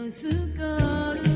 のスカール